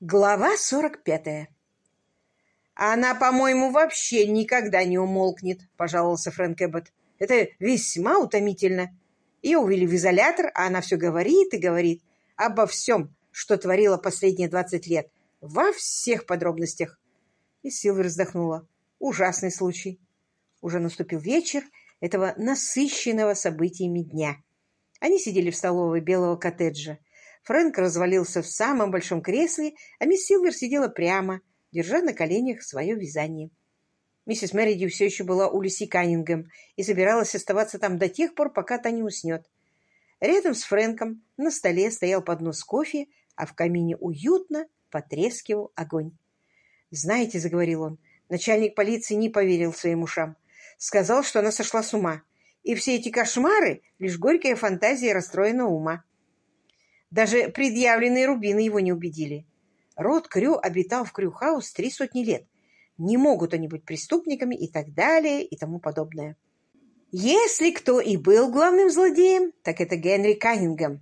Глава сорок пятая. «Она, по-моему, вообще никогда не умолкнет», — пожаловался Фрэнк Эббот. «Это весьма утомительно. Ее увели в изолятор, а она все говорит и говорит обо всем, что творила последние двадцать лет, во всех подробностях». И Силвер вздохнула. «Ужасный случай». Уже наступил вечер этого насыщенного событиями дня. Они сидели в столовой белого коттеджа. Фрэнк развалился в самом большом кресле, а мисс Силвер сидела прямо, держа на коленях свое вязание. Миссис Мериди все еще была у Люси Каннингем и собиралась оставаться там до тех пор, пока та не уснет. Рядом с Фрэнком на столе стоял поднос кофе, а в камине уютно потрескивал огонь. «Знаете», — заговорил он, — начальник полиции не поверил своим ушам. Сказал, что она сошла с ума. И все эти кошмары — лишь горькая фантазия расстроенного ума. Даже предъявленные рубины его не убедили. Род Крю обитал в Крюхаус три сотни лет. Не могут они быть преступниками и так далее и тому подобное. Если кто и был главным злодеем, так это Генри Каннингем.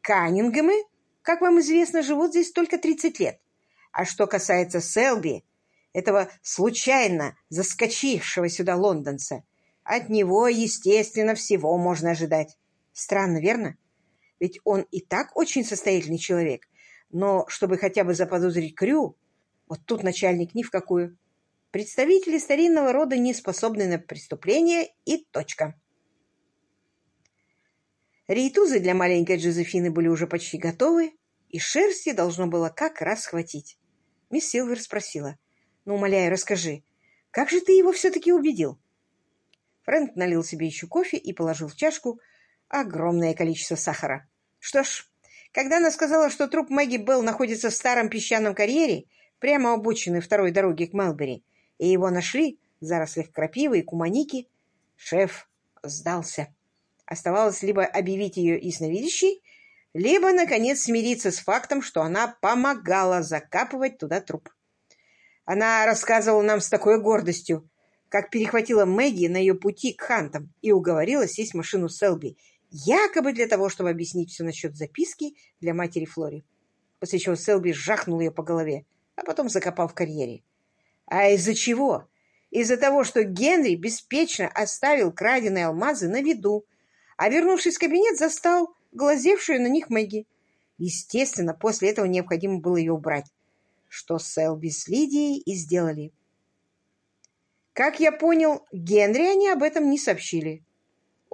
Каннингемы, как вам известно, живут здесь только 30 лет. А что касается Селби, этого случайно заскочившего сюда лондонца, от него, естественно, всего можно ожидать. Странно, верно? Ведь он и так очень состоятельный человек. Но чтобы хотя бы заподозрить Крю, вот тут начальник ни в какую. Представители старинного рода не способны на преступление и точка. Рейтузы для маленькой Джозефины были уже почти готовы, и шерсти должно было как раз хватить. Мисс Силвер спросила, «Ну, умоляю, расскажи, как же ты его все-таки убедил?» Фрэнк налил себе еще кофе и положил в чашку огромное количество сахара. Что ж, когда она сказала, что труп Мэгги Белл находится в старом песчаном карьере, прямо обочины второй дороги к Мелбери, и его нашли в зарослях крапивы и куманики, шеф сдался. Оставалось либо объявить ее ясновидящей, либо, наконец, смириться с фактом, что она помогала закапывать туда труп. Она рассказывала нам с такой гордостью, как перехватила Мэгги на ее пути к Хантам и уговорила сесть в машину Селби, якобы для того, чтобы объяснить все насчет записки для матери Флори. После чего Селби жахнул ее по голове, а потом закопал в карьере. А из-за чего? Из-за того, что Генри беспечно оставил краденые алмазы на виду, а вернувшись в кабинет, застал глазевшую на них Мэгги. Естественно, после этого необходимо было ее убрать, что Селби с Лидией и сделали. Как я понял, Генри они об этом не сообщили.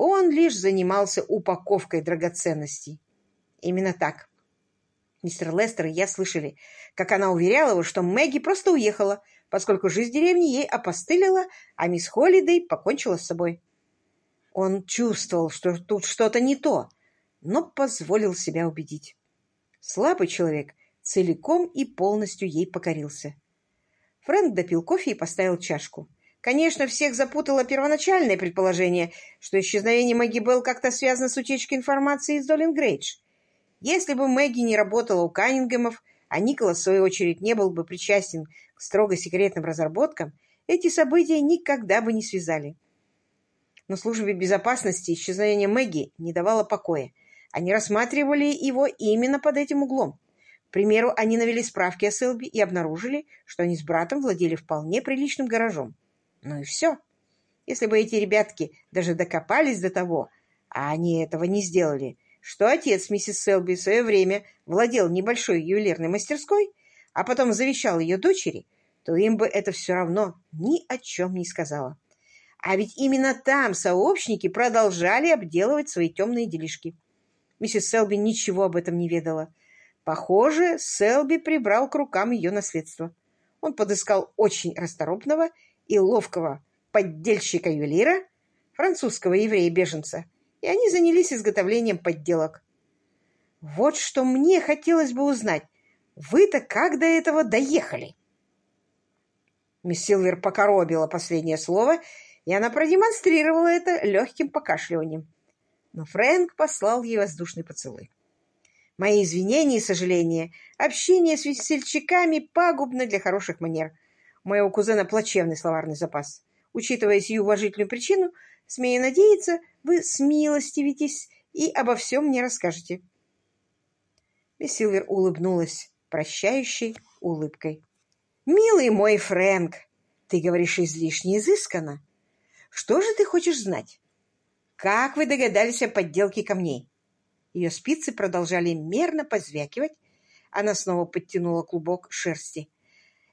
Он лишь занимался упаковкой драгоценностей. Именно так. Мистер Лестер и я слышали, как она уверяла его, что Мэгги просто уехала, поскольку жизнь в деревне ей опостылила, а мисс Холлидей покончила с собой. Он чувствовал, что тут что-то не то, но позволил себя убедить. Слабый человек целиком и полностью ей покорился. Фрэнк допил кофе и поставил чашку. Конечно, всех запутало первоначальное предположение, что исчезновение Мэгги Белл как-то связано с утечкой информации из Долин Грейдж. Если бы Мэгги не работала у Каннингемов, а Николас, в свою очередь, не был бы причастен к строго секретным разработкам, эти события никогда бы не связали. Но службе безопасности исчезновение Мэгги не давало покоя. Они рассматривали его именно под этим углом. К примеру, они навели справки о Селби и обнаружили, что они с братом владели вполне приличным гаражом. Ну и все. Если бы эти ребятки даже докопались до того, а они этого не сделали, что отец миссис Селби в свое время владел небольшой ювелирной мастерской, а потом завещал ее дочери, то им бы это все равно ни о чем не сказала. А ведь именно там сообщники продолжали обделывать свои темные делишки. Миссис Селби ничего об этом не ведала. Похоже, Селби прибрал к рукам ее наследство. Он подыскал очень расторопного и ловкого поддельщика-ювелира, французского еврея-беженца, и они занялись изготовлением подделок. Вот что мне хотелось бы узнать. Вы-то как до этого доехали? Мисс Силвер покоробила последнее слово, и она продемонстрировала это легким покашливанием. Но Фрэнк послал ей воздушный поцелуй. Мои извинения и сожаления. Общение с весельчаками пагубно для хороших манер. Моего кузена плачевный словарный запас. Учитывая сию уважительную причину, смею надеяться, вы смилостивитесь и обо всем мне расскажете. Мисс Силвер улыбнулась, прощающей улыбкой. «Милый мой Фрэнк, ты говоришь излишне изысканно. Что же ты хочешь знать? Как вы догадались о подделке камней?» Ее спицы продолжали мерно позвякивать. Она снова подтянула клубок шерсти.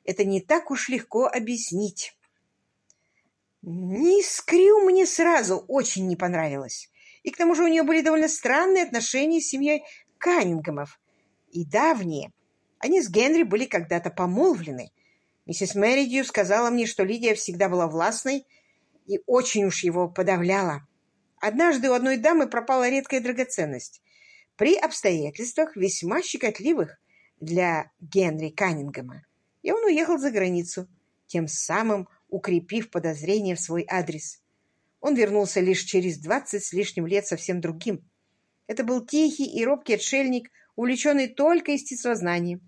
«Это не так уж легко объяснить». Мисс Крю мне сразу очень не понравилось. И к тому же у нее были довольно странные отношения с семьей Каннингемов. И давние. Они с Генри были когда-то помолвлены. Миссис Мэридью сказала мне, что Лидия всегда была властной и очень уж его подавляла. Однажды у одной дамы пропала редкая драгоценность. При обстоятельствах весьма щекотливых для Генри Каннингема. И он уехал за границу, тем самым укрепив подозрения в свой адрес. Он вернулся лишь через двадцать с лишним лет совсем другим. Это был тихий и робкий отшельник, увлеченный только естествознанием.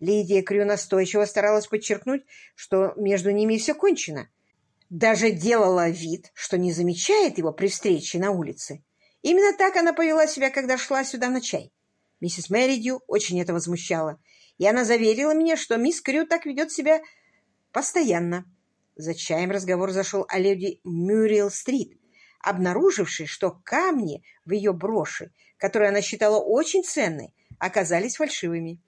Лидия Крю настойчиво старалась подчеркнуть, что между ними все кончено. Даже делала вид, что не замечает его при встрече на улице. Именно так она повела себя, когда шла сюда на чай. Миссис Мэридью очень это возмущало, и она заверила меня, что мисс Крю так ведет себя постоянно. За чаем разговор зашел о леди Мюрриел-стрит, обнаружившей, что камни в ее броши, которые она считала очень ценной, оказались фальшивыми.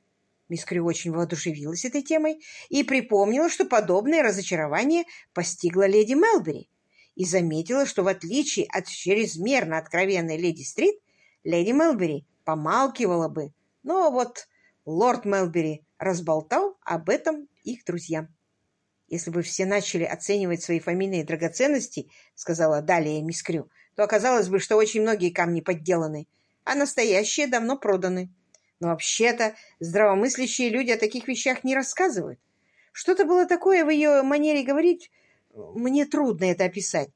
Мисс Крю очень воодушевилась этой темой и припомнила, что подобное разочарование постигло леди Мелбери, и заметила, что в отличие от чрезмерно откровенной леди Стрит, леди Мелбери помалкивала бы, но вот лорд Мелбери разболтал об этом их друзьям. Если бы все начали оценивать свои фамильные драгоценности, сказала далее мисс Крю, то оказалось бы, что очень многие камни подделаны, а настоящие давно проданы. Но вообще-то здравомыслящие люди о таких вещах не рассказывают. Что-то было такое в ее манере говорить, мне трудно это описать.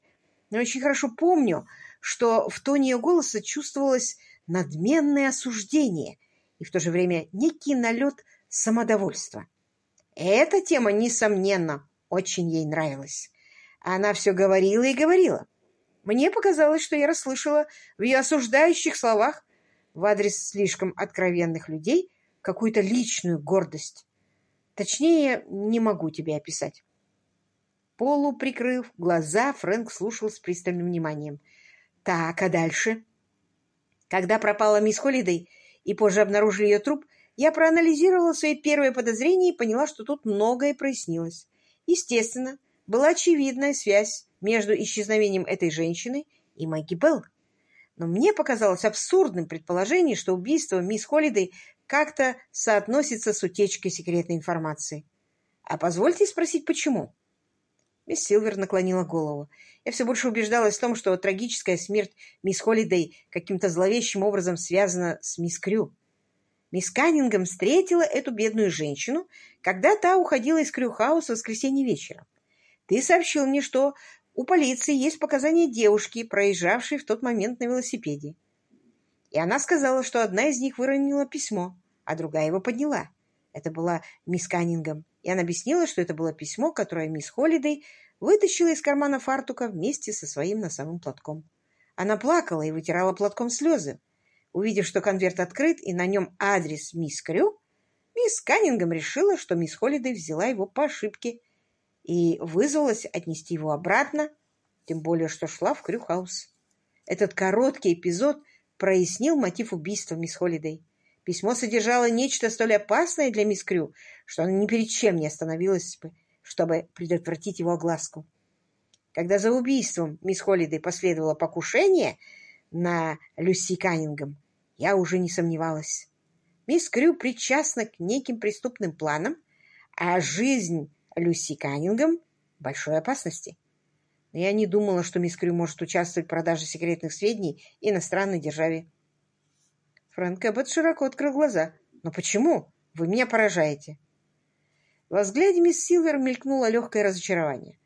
Но очень хорошо помню, что в тоне ее голоса чувствовалось надменное осуждение и в то же время некий налет самодовольства. Эта тема, несомненно, очень ей нравилась. Она все говорила и говорила. Мне показалось, что я расслышала в ее осуждающих словах в адрес слишком откровенных людей какую-то личную гордость. Точнее, не могу тебе описать. Полуприкрыв глаза, Фрэнк слушал с пристальным вниманием. Так, а дальше? Когда пропала мисс Холидей и позже обнаружили ее труп, я проанализировала свои первые подозрения и поняла, что тут многое прояснилось. Естественно, была очевидная связь между исчезновением этой женщины и Мэгги Белл. Но мне показалось абсурдным предположение, что убийство мисс Холидей как-то соотносится с утечкой секретной информации. А позвольте спросить, почему? Мисс Силвер наклонила голову. Я все больше убеждалась в том, что трагическая смерть мисс Холидей каким-то зловещим образом связана с мисс Крю. Мисс Каннингем встретила эту бедную женщину, когда та уходила из Крюхауса в воскресенье вечером. Ты сообщил мне, что у полиции есть показания девушки, проезжавшей в тот момент на велосипеде. И она сказала, что одна из них выронила письмо, а другая его подняла. Это была мисс Каннингем, и она объяснила, что это было письмо, которое мисс Холидей вытащила из кармана фартука вместе со своим носовым платком. Она плакала и вытирала платком слезы. Увидев, что конверт открыт и на нем адрес мисс Крю, мисс Каннингем решила, что мисс Холлидей взяла его по ошибке и вызвалась отнести его обратно, тем более, что шла в Крюхаус. Этот короткий эпизод прояснил мотив убийства мисс Холлидей. Письмо содержало нечто столь опасное для мисс Крю, что она ни перед чем не остановилась бы, чтобы предотвратить его огласку. Когда за убийством мисс Холлидей последовало покушение на Люси Каннингем, я уже не сомневалась. Мисс Крю причастна к неким преступным планам, а жизнь Люси Каннингем в большой опасности. Но я не думала, что мисс Крю может участвовать в продаже секретных сведений иностранной державе. Фрэнк Эббот широко открыл глаза. «Но почему? Вы меня поражаете». Во взгляде мисс Силвер мелькнуло легкое разочарование.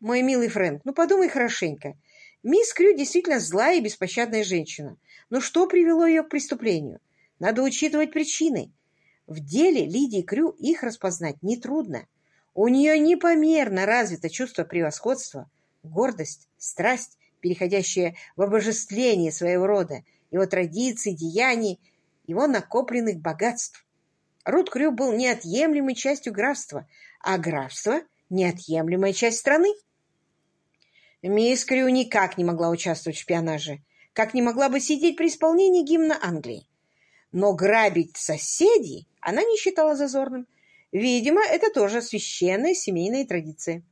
«Мой милый Фрэнк, ну подумай хорошенько. Мисс Крю действительно злая и беспощадная женщина. Но что привело ее к преступлению? Надо учитывать причины. В деле Лидии Крю их распознать нетрудно. У нее непомерно развито чувство превосходства, гордость, страсть, переходящая в обожествление своего рода, его традиций, деяний, его накопленных богатств. Рут Крю был неотъемлемой частью графства, а графство — неотъемлемая часть страны. Мисс Крю никак не могла участвовать в шпионаже, как не могла бы сидеть при исполнении гимна Англии. Но грабить соседей она не считала зазорным. Видимо, это тоже священная семейная традиция.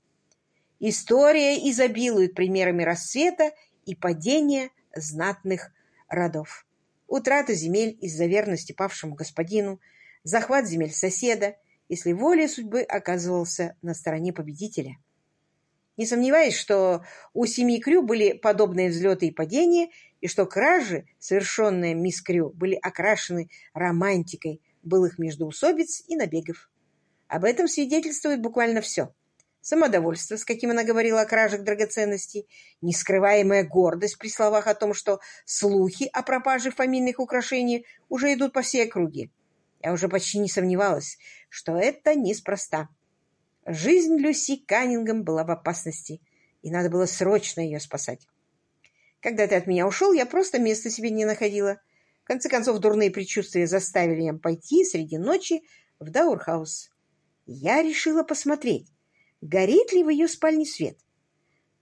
История изобилует примерами рассвета и падения знатных родов. Утрата земель из-за верности павшему господину, захват земель соседа, если воля судьбы оказывался на стороне победителя. Не сомневаюсь, что у семьи Крю были подобные взлеты и падения, и что кражи, совершенные мисс Крю, были окрашены романтикой былых междоусобиц и набегов. Об этом свидетельствует буквально все. Самодовольство, с каким она говорила о кражах драгоценностей, нескрываемая гордость при словах о том, что слухи о пропаже фамильных украшений уже идут по всей округе. Я уже почти не сомневалась, что это неспроста. Жизнь Люси Каннингем была в опасности, и надо было срочно ее спасать. Когда ты от меня ушел, я просто места себе не находила. В конце концов, дурные предчувствия заставили меня пойти среди ночи в Даурхаус. Я решила посмотреть, горит ли в ее спальне свет.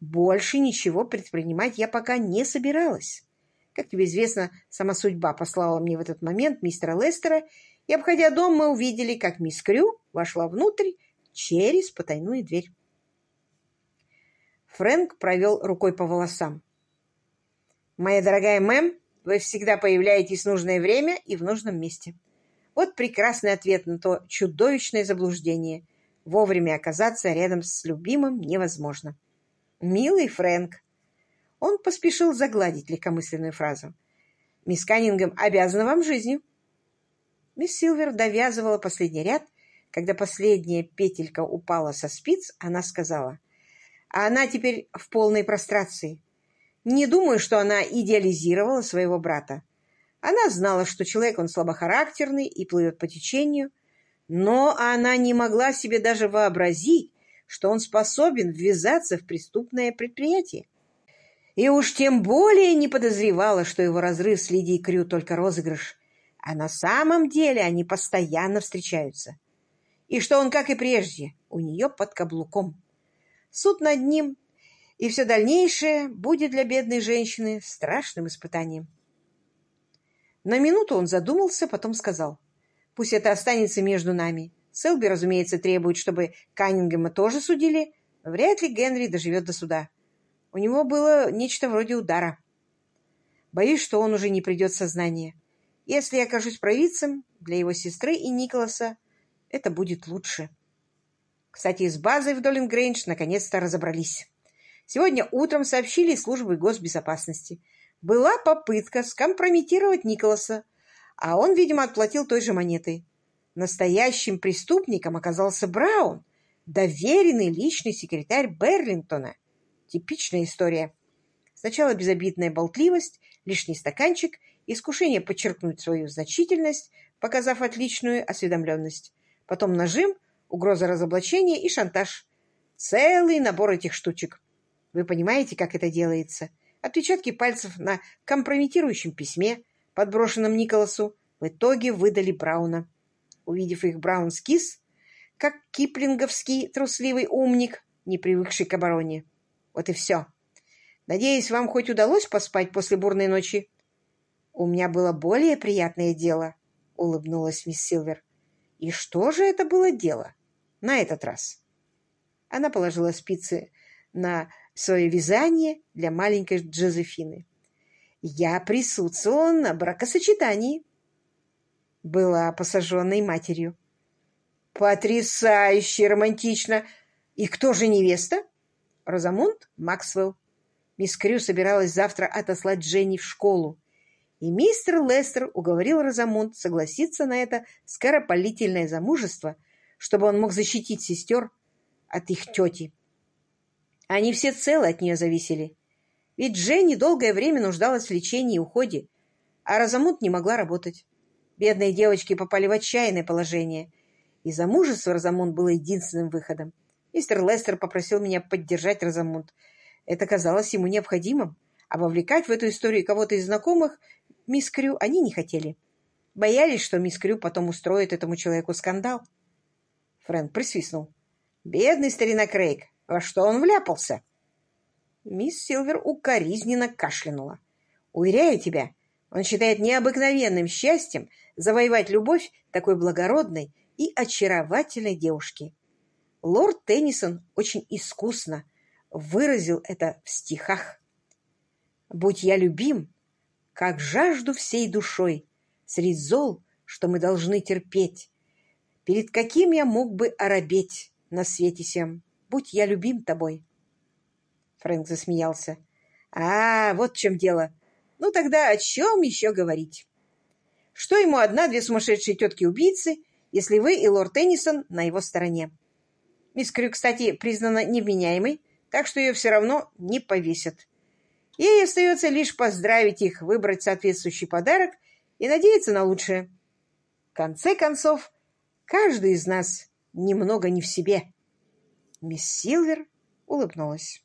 Больше ничего предпринимать я пока не собиралась. Как тебе известно, сама судьба послала мне в этот момент мистера Лестера, и, обходя дом, мы увидели, как мисс Крю вошла внутрь через потайную дверь. Фрэнк провел рукой по волосам. «Моя дорогая мэм, вы всегда появляетесь в нужное время и в нужном месте. Вот прекрасный ответ на то чудовищное заблуждение. Вовремя оказаться рядом с любимым невозможно. Милый Фрэнк!» Он поспешил загладить легкомысленную фразу. «Мисс Каннингем обязана вам жизнью». Мисс Силвер довязывала последний ряд когда последняя петелька упала со спиц, она сказала, а она теперь в полной прострации. Не думаю, что она идеализировала своего брата. Она знала, что человек он слабохарактерный и плывет по течению, но она не могла себе даже вообразить, что он способен ввязаться в преступное предприятие. И уж тем более не подозревала, что его разрыв с Лидией Крю только розыгрыш, а на самом деле они постоянно встречаются и что он, как и прежде, у нее под каблуком. Суд над ним и все дальнейшее будет для бедной женщины страшным испытанием. На минуту он задумался, потом сказал, «Пусть это останется между нами. Селби, разумеется, требует, чтобы Каннингема тоже судили. Вряд ли Генри доживет до суда. У него было нечто вроде удара. Боюсь, что он уже не придет в сознание. Если я окажусь провидцем для его сестры и Николаса, это будет лучше. Кстати, с базой в Доллингрейндж наконец-то разобрались. Сегодня утром сообщили службы госбезопасности. Была попытка скомпрометировать Николаса, а он, видимо, отплатил той же монетой. Настоящим преступником оказался Браун, доверенный личный секретарь Берлингтона. Типичная история. Сначала безобидная болтливость, лишний стаканчик, искушение подчеркнуть свою значительность, показав отличную осведомленность потом нажим, угроза разоблачения и шантаж. Целый набор этих штучек. Вы понимаете, как это делается? Отпечатки пальцев на компрометирующем письме, подброшенном Николасу, в итоге выдали Брауна. Увидев их, Браун скис, как киплинговский трусливый умник, не привыкший к обороне. Вот и все. Надеюсь, вам хоть удалось поспать после бурной ночи? У меня было более приятное дело, — улыбнулась мисс Силвер. И что же это было дело на этот раз? Она положила спицы на свое вязание для маленькой Джозефины. Я присутствовала на бракосочетании. Была посаженной матерью. Потрясающе романтично! И кто же невеста? Розамунд Максвелл. Мисс Крю собиралась завтра отослать Дженни в школу и мистер Лестер уговорил Розамунд согласиться на это скоропалительное замужество, чтобы он мог защитить сестер от их тети. Они все целы от нее зависели. Ведь Дженни долгое время нуждалась в лечении и уходе, а Розамунд не могла работать. Бедные девочки попали в отчаянное положение, и замужество Розамунд было единственным выходом. Мистер Лестер попросил меня поддержать Розамунд. Это казалось ему необходимым, а вовлекать в эту историю кого-то из знакомых мисс Крю они не хотели. Боялись, что мисс Крю потом устроит этому человеку скандал. Фрэнк присвистнул. «Бедный старина Крейг! Во что он вляпался?» Мисс Силвер укоризненно кашлянула. «Уверяю тебя, он считает необыкновенным счастьем завоевать любовь такой благородной и очаровательной девушки. Лорд Теннисон очень искусно выразил это в стихах. «Будь я любим, как жажду всей душой, средь зол, что мы должны терпеть, перед каким я мог бы оробеть на свете сем, будь я любим тобой». Фрэнк засмеялся. «А, вот в чем дело. Ну тогда о чем еще говорить? Что ему одна-две сумасшедшие тетки-убийцы, если вы и лорд Теннисон на его стороне? Мисс Крю, кстати, признана невменяемой, так что ее все равно не повесят. Ей остается лишь поздравить их, выбрать соответствующий подарок и надеяться на лучшее. В конце концов, каждый из нас немного не в себе. Мисс Силвер улыбнулась.